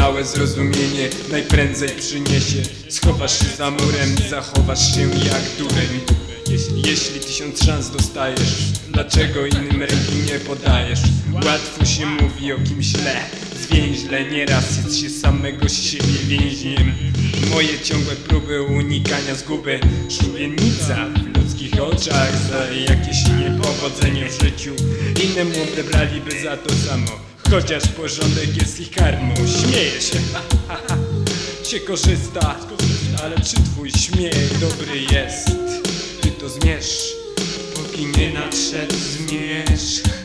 doskonałe zrozumienie najprędzej przyniesie. Schowasz się za murem, zachowasz się jak dureń. Jeśli, jeśli tysiąc szans dostajesz, dlaczego innym ręki nie podajesz? Łatwo się mówi o kimś źle, zwięźle, nieraz jest się samego siebie więźniem. Moje ciągłe próby unikania zguby, szubienica w ludzkich oczach za jakieś niepowodzenie w życiu. Innemu odebraliby za to samo, chociaż porządek jest ich karmą Śmieje się, ha, się korzysta, ale czy twój śmiech dobry jest? Ty to zmierz, póki nie nadszedł zmierzch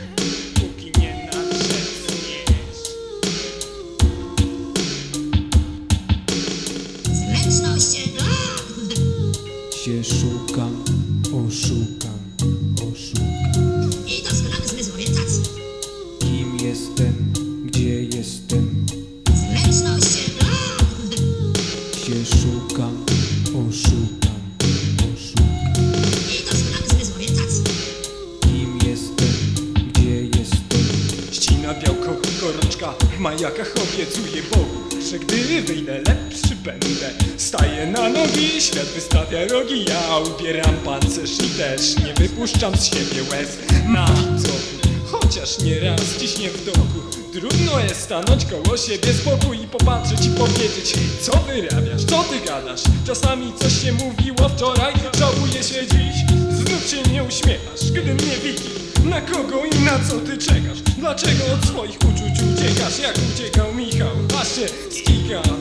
Się szukam, oszukam, oszukam. I to orientacji. Kim jestem, gdzie jestem? Ścina białko, gorączka w majakach obiecuje Bogu Że gdy wyjdę lepszy będę Staję na nogi, świat wystawia rogi Ja ubieram pancerz i też nie wypuszczam z siebie łez Na widzoku, chociaż nieraz ciśnie w doku Trudno jest stanąć koło siebie spokój i popatrzeć i powiedzieć Co wyrabiasz, co ty gadasz? Czasami coś się mówiło wczoraj, żałuję się dziś Znów się nie uśmiechasz, gdy mnie widzisz na kogo i na co ty czekasz? Dlaczego od swoich uczuć uciekasz? Jak uciekał Michał, aż się skika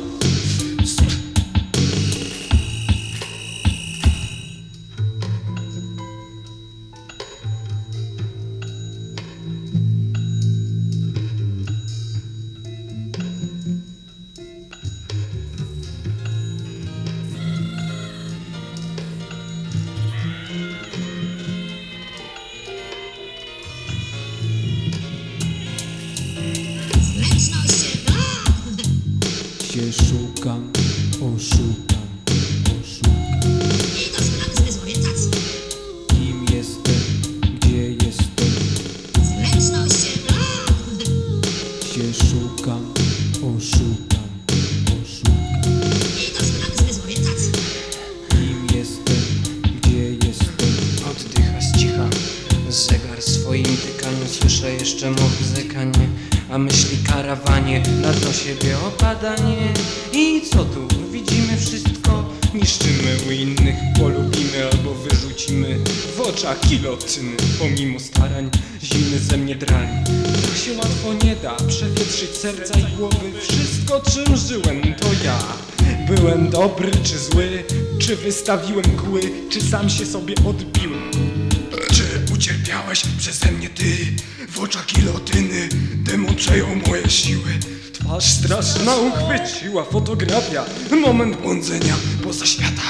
Się szukam, Słyszę jeszcze mowzekanie A myśli karawanie Na to siebie opadanie I co tu? Widzimy wszystko. Niszczymy u innych, polubimy albo wyrzucimy W oczach kilotyny, pomimo starań Zimny ze mnie drań. Tak się łatwo nie da przewietrzyć serca i głowy. Wszystko czym żyłem to ja. Byłem dobry czy zły, czy wystawiłem kły? Czy sam się sobie odbiłem ucierpiałeś przeze mnie ty. W oczach gilotyny Demon przejął moje siły. Twarz straszna uchwyciła fotografia. Moment błądzenia poza świata